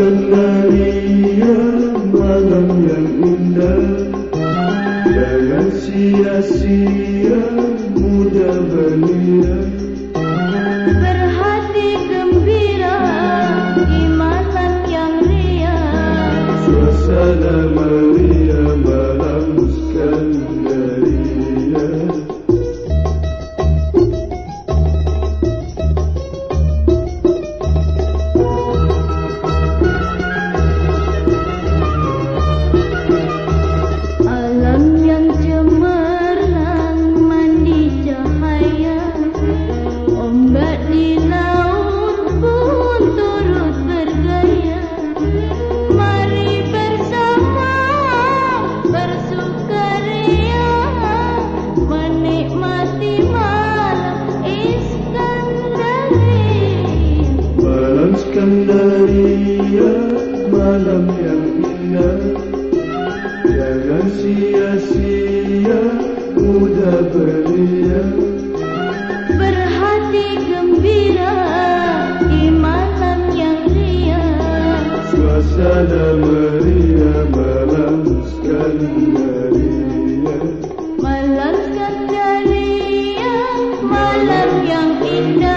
Malam Skandaria Malam yang indah. Jangan sia-sia Muda belia. Berhati gembira Di malam yang riang Suasana Malam Skandaria Malam yang indah. Jangan sia-sia Muda belia Berhati gembira di malam yang riang Suasana meriah Malam Skandaria Malam Skandaria Malam yang indah